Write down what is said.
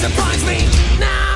surprise me now.